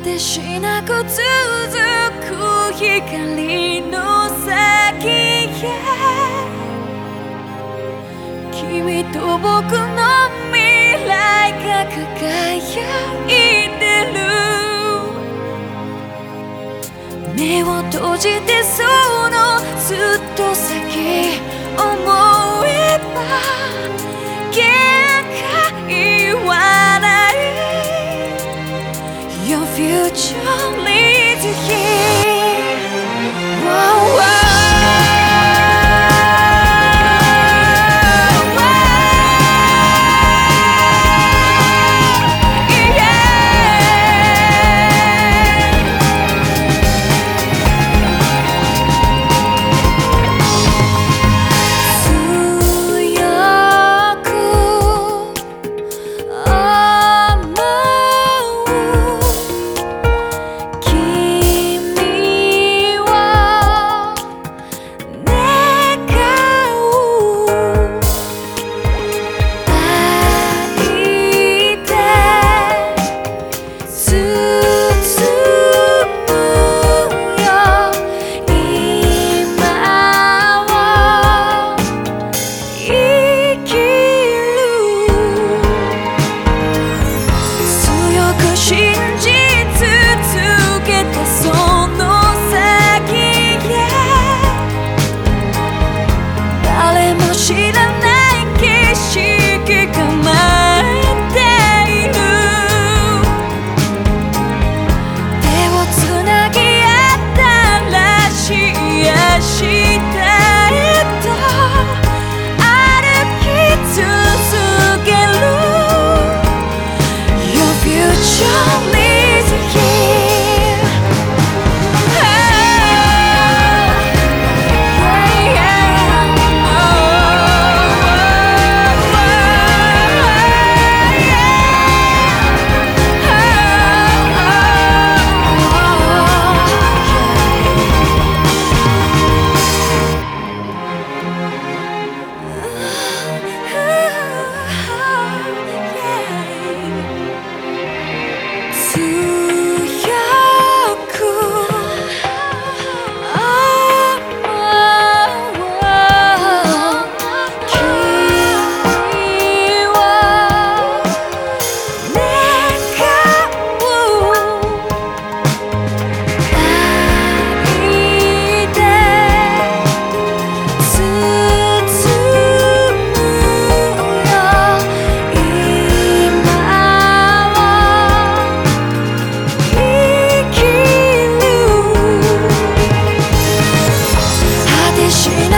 てしなく続く光の先へ君と僕の未来が輝いてる。目を閉じてそのずっと先思えば限界は you Imagine